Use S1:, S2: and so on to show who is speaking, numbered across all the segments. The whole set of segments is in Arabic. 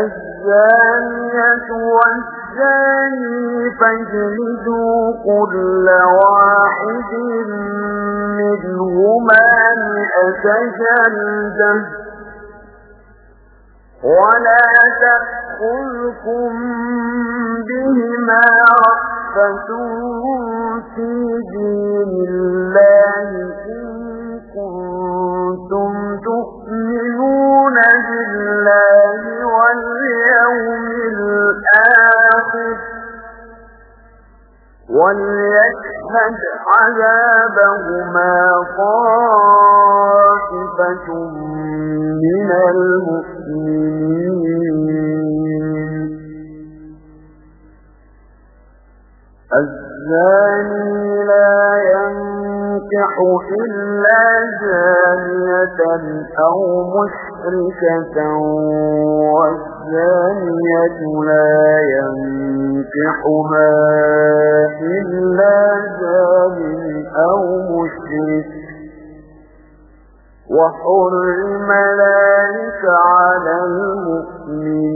S1: الزانية والزاني فاجلدوا كل واحد منهما مئة ولا تأخذكم بهما رأفة في دين الله إن كنتم وليشهد عذابهما طائفة من المؤمنين الزاني لا ينكح إلا زانية أو مشركة والزانية لا ينكحها إلا زان أو مشرك. وحرم ذلك على المؤمنين.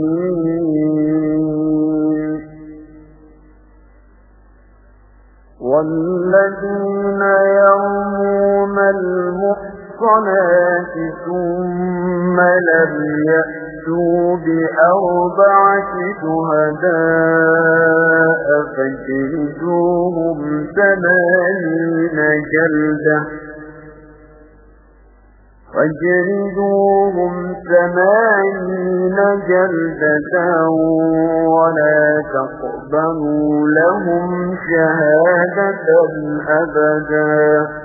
S1: والذين يرمون المحصنات ثم لم يأتوا بأربعة شهداء فجلدوهم ثمانين جلدة. فاجلدوهم ثمانين جلدة ولا تقبلوا لهم شهادة أبدا.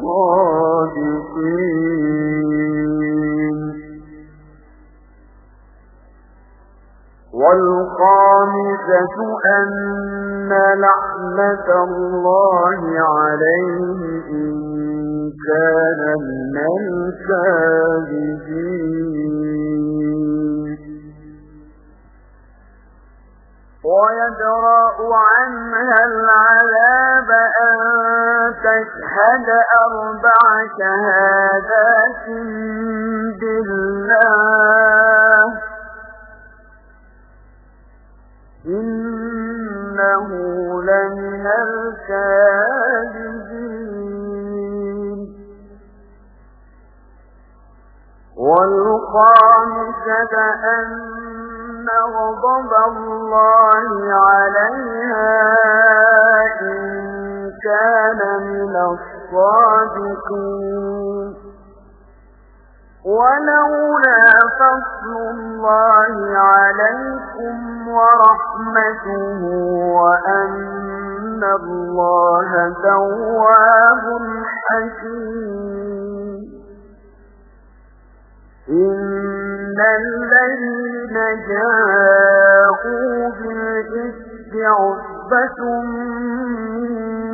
S1: الصادقين. والخامسة أن لعنة الله عليه إن كان من الكاذبين. ويدرأ عنها العذاب أن تشهد أربع شهادات بالله. إنه لمن الكاذبين. والخامسة أن غضب الله عليها إن كان من الصادقين. ولولا فضل الله عليكم ورحمته وأن الله تواب حكيم. إن الذين جاءوا بالإسك عصبة منكم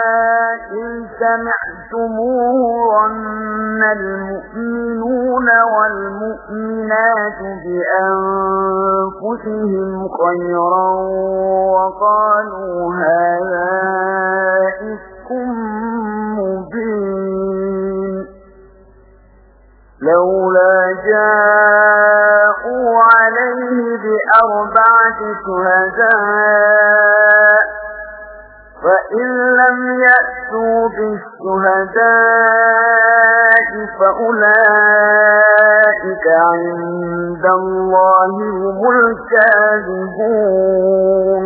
S1: إن سمعتموه ظن المؤمنون والمؤمنات بأنفسهم خيرا وقالوا هذا إفك مبين. لولا جاءوا عليه بأربعة شهداء فإن لم يأتوا بالشهداء فأولئك عند الله هم الكاذبون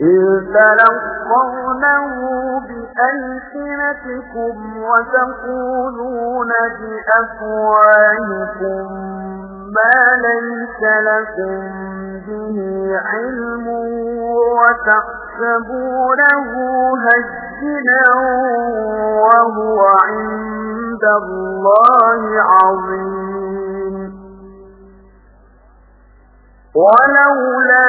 S1: إذ تلقونه بألسنتكم وتقولون بأفواهكم ما ليس لكم به علم وتحسبونه هجنا وهو عند الله عظيم. ولولا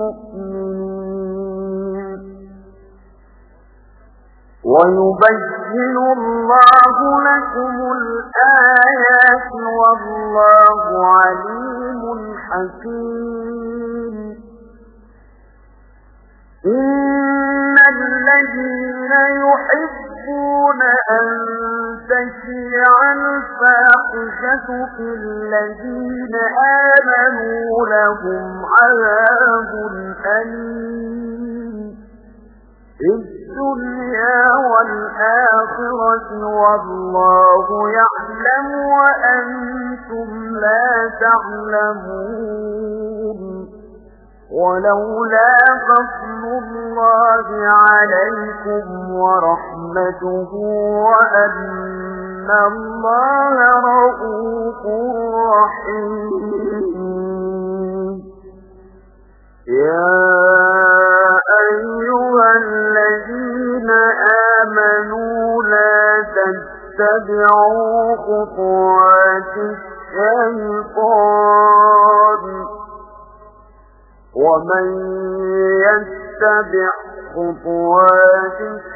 S1: مؤمنين. ويبين الله لكم الآيات والله عليم حكيم. إن الذين يحبون تشيع الفاحشة في الذين آمنوا لهم عذاب أليم في الدنيا والآخرة والله يعلم وأنتم لا تعلمون ولولا فضل الله عليكم ورحمته وأن الله رؤوف رحيم يا أيها الذين آمنوا لا تتبعوا خطوات الشيطان ومن يتبع خطوات الشيطان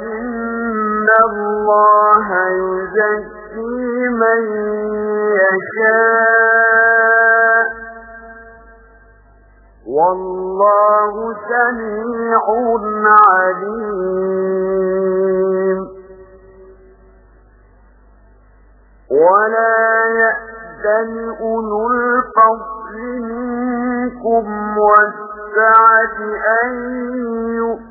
S1: الله يزكي من يشاء. والله سميع عليم. ولا يأذن أولو الفضل منكم والسعة أن يؤتوا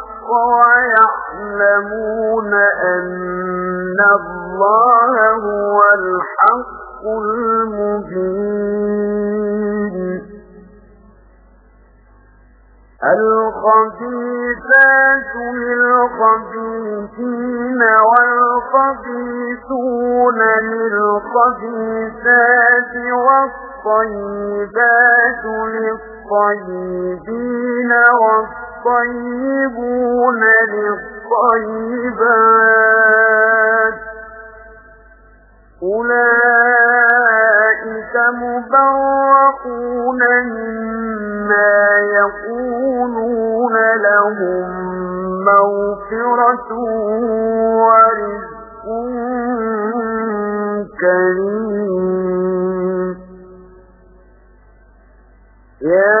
S1: ويعلمون أن الله هو الحق المبين. الخبيثات للخبيثين والخبيثون للخبيثات والطيبات للطيبين والطيبون للطيبات. أولئك مبرقون مما يقولون لهم مغفرة ورزق كريم. يا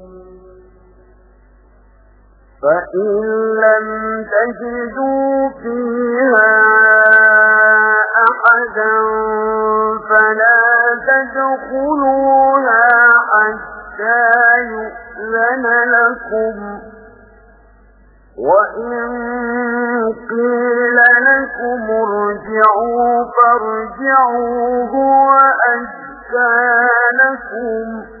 S1: فإن لم تجدوا فيها أحدا فلا تدخلوها حتى يؤذن لكم وإن قيل لكم ارجعوا فارجعوا هو لكم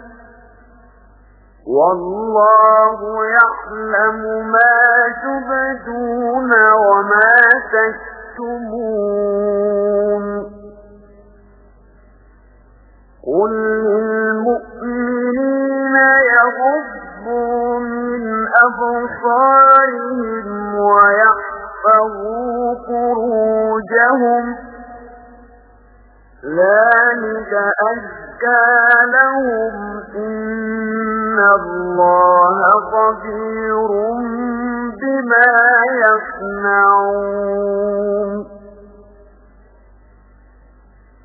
S1: والله يعلم ما تبدون وما تكتمون. قل للمؤمنين يغضوا من أبصارهم ويحفظوا فروجهم ذلك أزكى لهم إن الله خبير بما يصنعون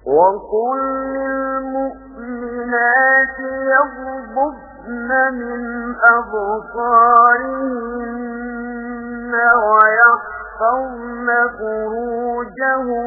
S1: وقل للمؤمنات يغضبن من أبصارهن ويحفظن فروجهن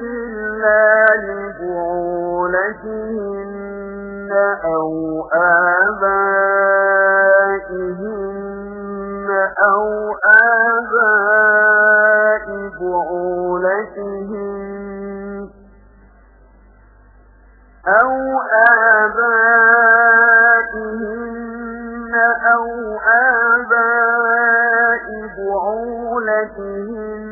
S1: إلا لبعولتهن أو آبائهن أو آباء بعولتهن أو آبائهن أو آباء بعولتهن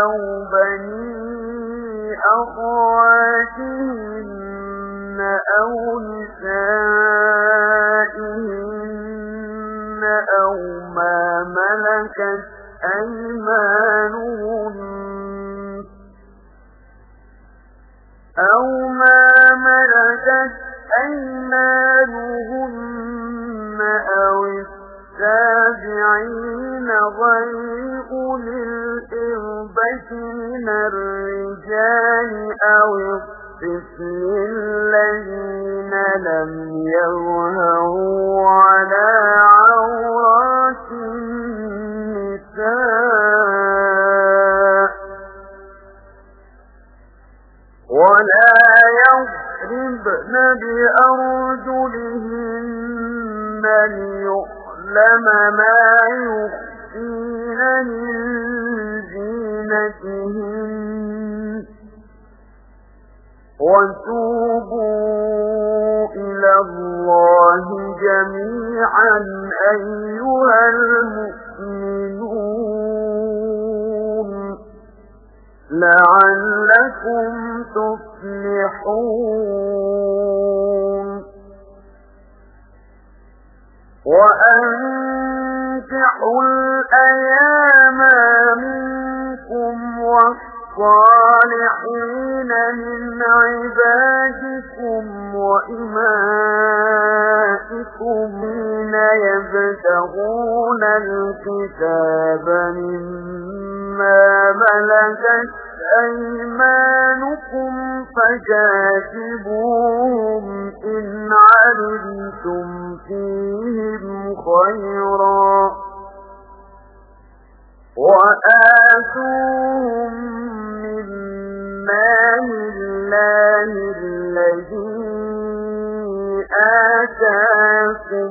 S1: أو بني أخواتهن أو نسائهن أو ما ملكت أيمانهن أو ما ملكت أيمانهن أو السابعين غير أولي من الرجال أو الطفل الذين لم يظهروا على عورات النساء ولا يضربن بأرجلهن ليعلم ما يخفين من زينتهن وتوبوا إلى الله جميعا أيها المؤمنون لعلكم تفلحون وأنكحوا الأيام منكم والصالحين من عبادكم وإمائكم من يبتغون الكتاب مما ملكت أيمانكم فجاتبوهم إن علمتم فيهم خيرا وآتوهم من مال الله الذي آتاكم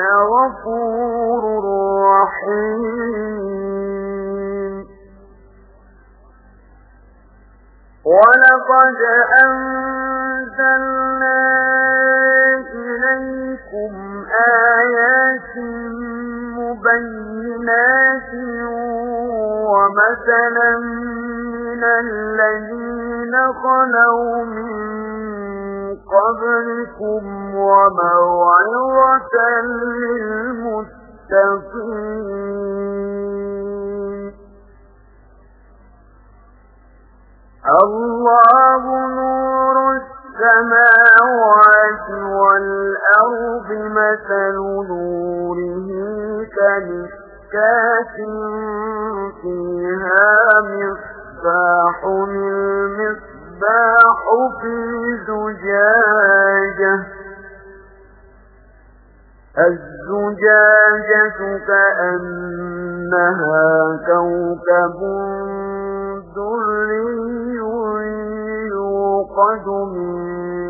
S1: غفور رحيم ولقد أنزلنا إليكم آيات مبينات ومثلا من الذين خلوا من قبلكم وموعظة للمتقين. الله نور السماوات والأرض مثل نوره كمسكات فيها مصباح المصباح. في زجاجة. الزجاجة كأنها كوكب دري يوقد من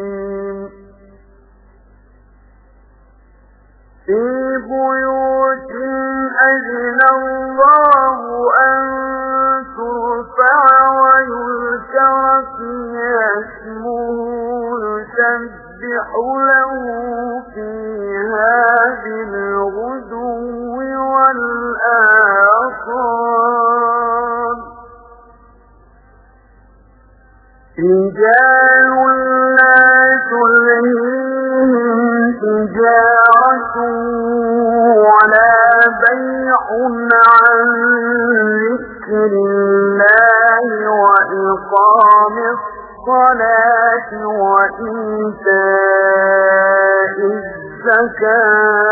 S1: في تجارة ولا بيع عن ذكر الله وإقام الصلاة وإيتاء الزكاة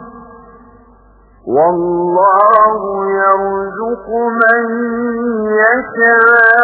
S1: والله يرزق من يشاء.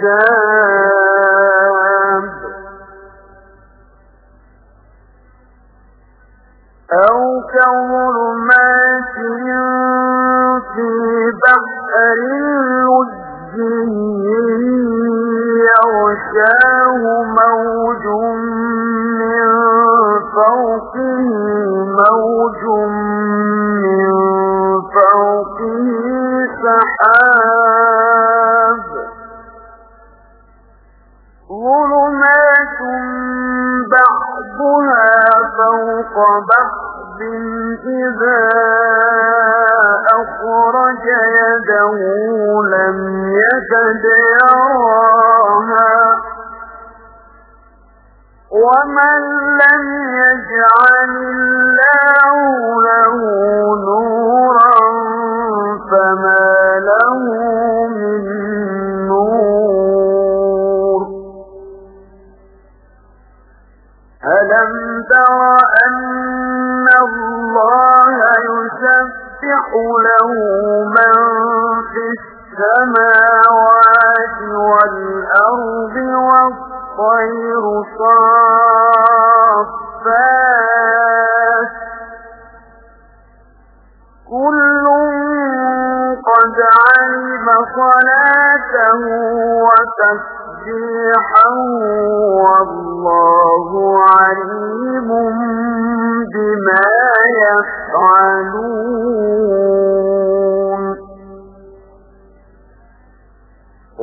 S1: الحساب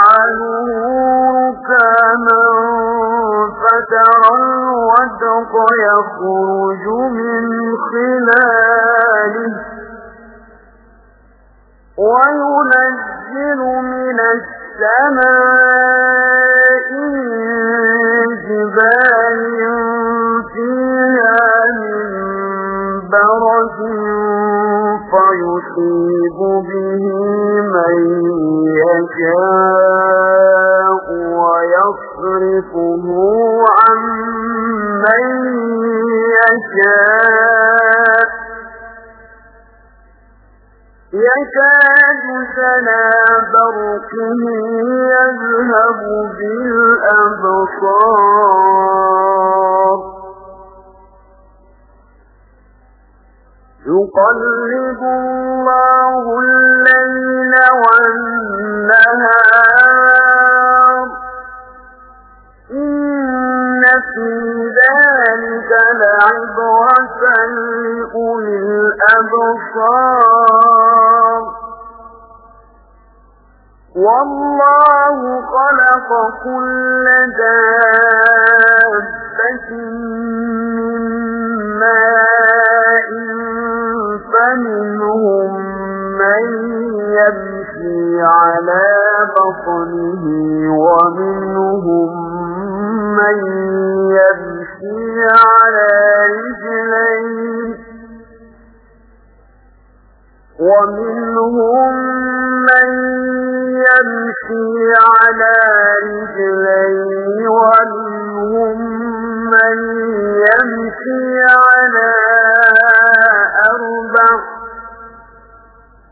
S1: يجعله ركاما فترى الودق يخرج من خلاله وينزل من السماء جبال فيها من برد فيصيب به من يشاء ويصرفه عن من يشاء يكاد سنا برقه يذهب بالأبصار يقلب الله الليل إن في ذلك لعبرة لأولي الأبصار. والله خلق كل دابة من ماء فمنهم من يمشي على بطنه ومنهم من يمشي على رجلين ومنهم من يمشي على رجلين ومنهم من يمشي على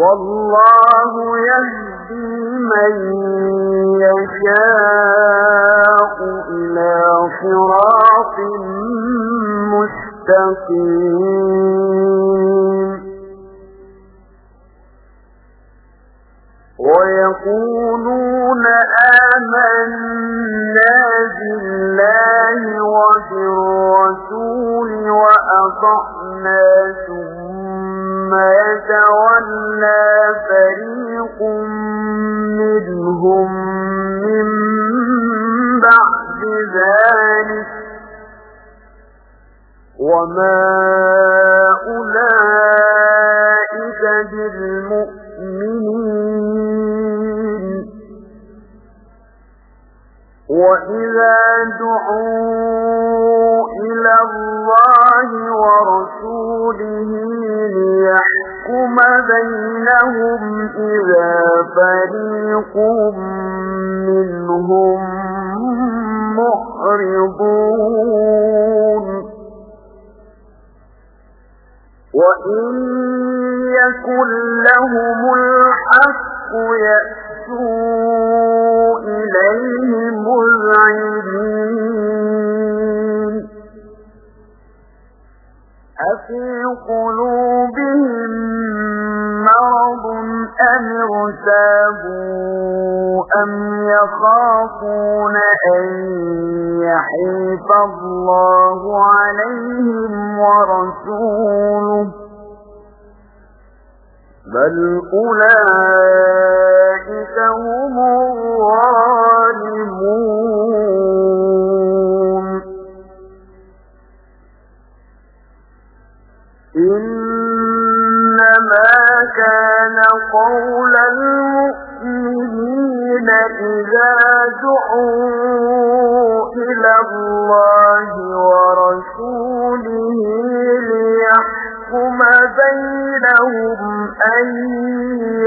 S1: والله يهدي من يشاء إلى صراط مستقيم. ويقولون آمنا بالله وبالرسول وأطعنا يتولى فريق منهم من بعد ذلك وما أولئك بالمؤمنين. وإذا دعوا إلى الله بينهم إذا فريق منهم محرضون. أم يخافون أن يحيف الله عليهم ورسوله بل أولئك هم الظالمون إنما كان قول المؤمنين إذا دعوا إلى الله ورسوله ليحكم يحكم بينهم أن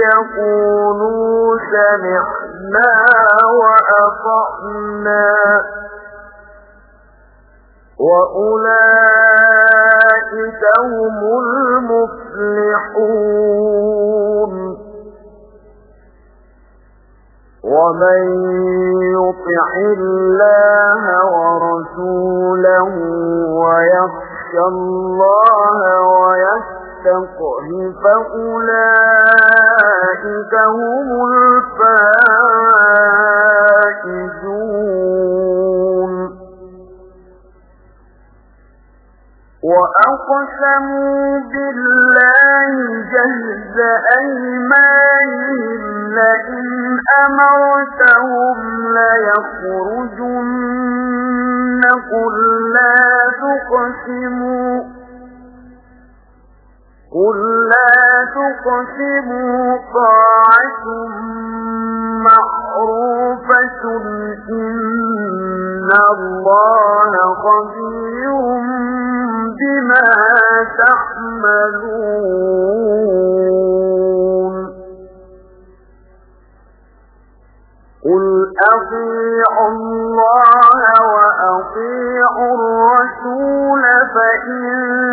S1: يقولوا سمعنا وأطعنا وأولئك هم المفلحون. ومن يطع الله ورسوله ويخشى الله ويستقه فأولئك هم الفائزون وأقسموا بالله جهد أيمانهم لئن أمرتهم ليخرجن قل لا تقسموا قل لا تقسموا طاعة معروفة إن الله خبير بما تعملون قل أطيعوا الله وأطيعوا الرسول فإن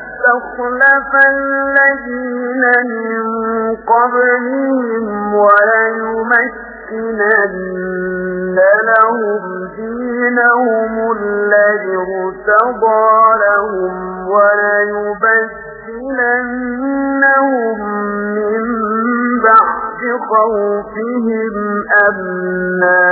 S1: استخلف الذين من قبلهم وليمكنن لهم دينهم الذي ارتضى لهم وليبدلنهم من بعد خوفهم أمنا.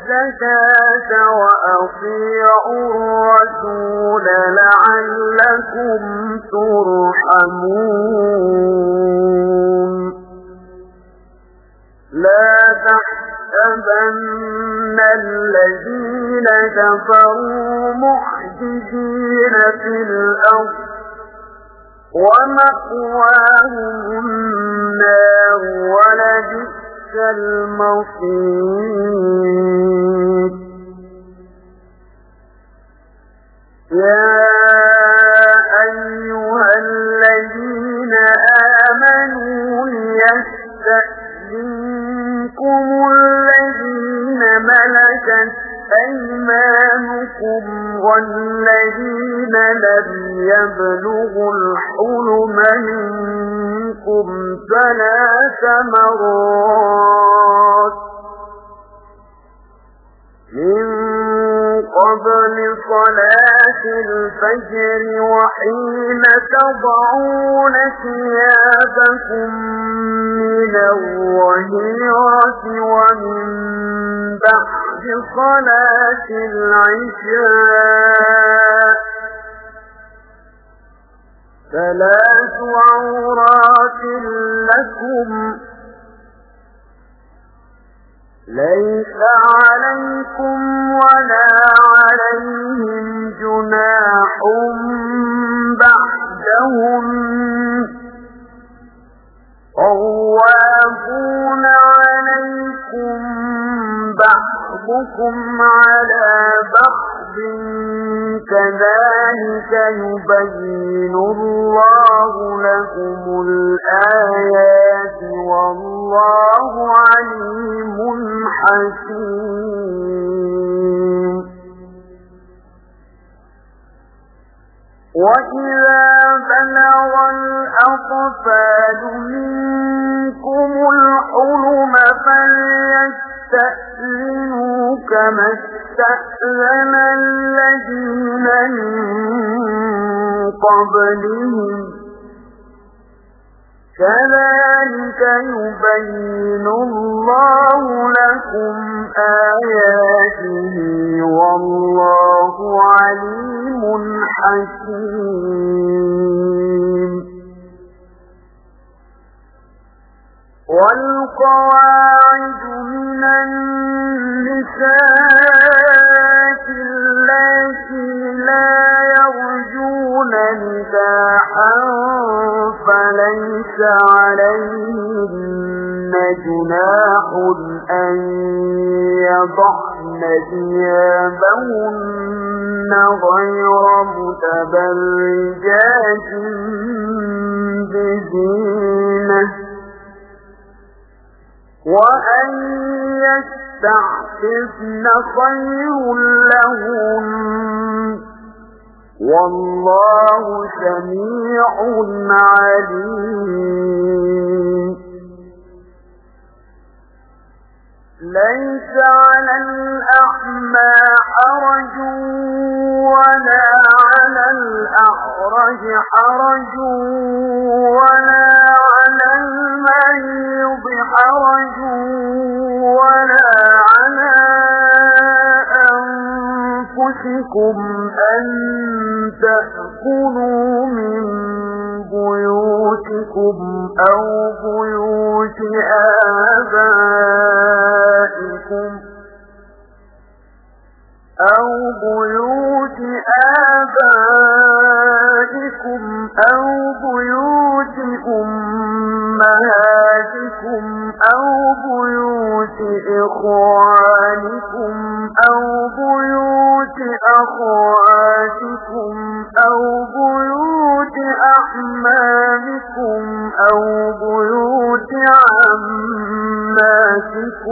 S1: الزكاة وأطيعوا الرسول لعلكم ترحمون لا تحسبن الذين كفروا محجزين في الأرض ومأواهم النار ولبئس المصير. يا أيها الذين آمنوا ليستأذنكم الذين ملكت أيمانكم والذين لم يبلغوا الحلم منكم ثلاث مرات من قبل صلاة الفجر وحين تضعون ثيابكم من الظهيرة ومن بعد صلاة العشاء ثلاث عورات لكم. ليس عليكم ولا عليهم جناح بعدهم طوافون عليكم بعضكم على بعض. كذلك يبين الله لكم الآيات والله عليم حكيم. وإذا بلغ الأطفال منكم الحلم فليستأذنوا كما استأذن الذين من قبلهم. كذلك يبين الله لكم آياته والله عليم حكيم. والقواعد من النساء التي لا يرجون نكاحا فليس عليهن جناح أن يضعن ثيابهن غير متبرجات بزينة. وأن يستعففن خير لهم. والله سميع عليم. ليس على الأحمى حرج ولا على الأعرج حرج ولا على المريض حرج ولا على أنفسكم أن تأكلوا من بيوتكم أو بيوت آبائكم. أو بيوت آبائكم أو بيوت أمهاتكم أو بيوت إخوانكم أو بيوت أخواتكم أو بيوت أحمامكم أو بيوت عماتكم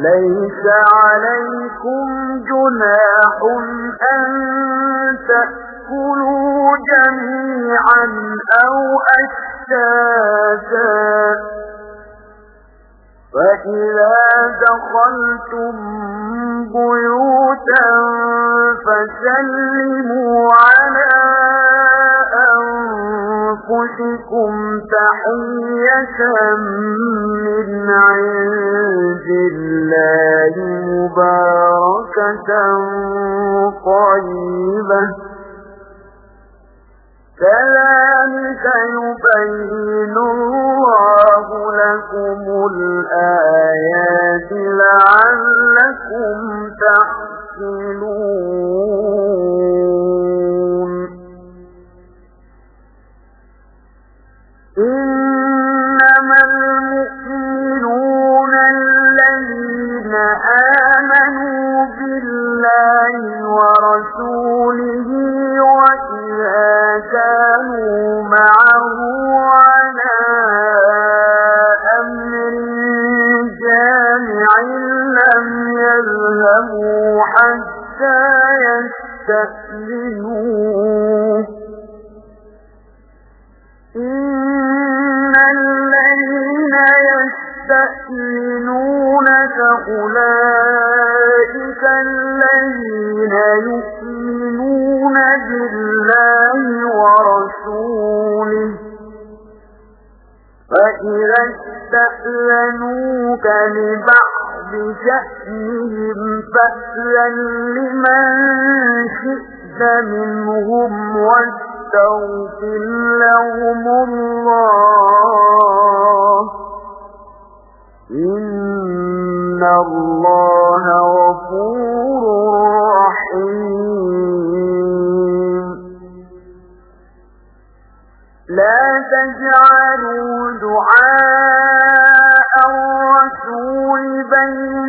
S1: ليس عليكم جناح أن تأكلوا جميعا أو أشتاتا. فإذا دخلتم بيوتا فسلموا على أنفسكم تحية من عند الله مباركة طيبة. كذلك يبين الله لكم الآيات لعلكم تحصلون إنما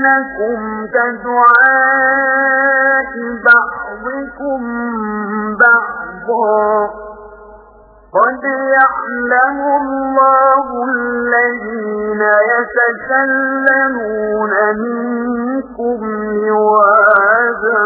S1: بينكم كدعاء بعضكم بعضا قد يعلم الله الذين يتسلمون منكم لواذا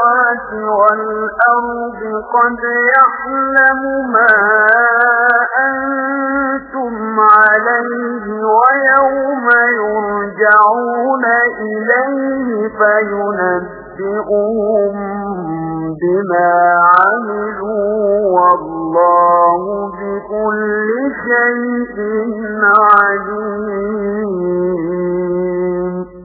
S1: والأرض قد يحلم ما أنتم عليه ويوم يرجعون إليه فينبئهم بما عملوا والله بكل شيء عليم.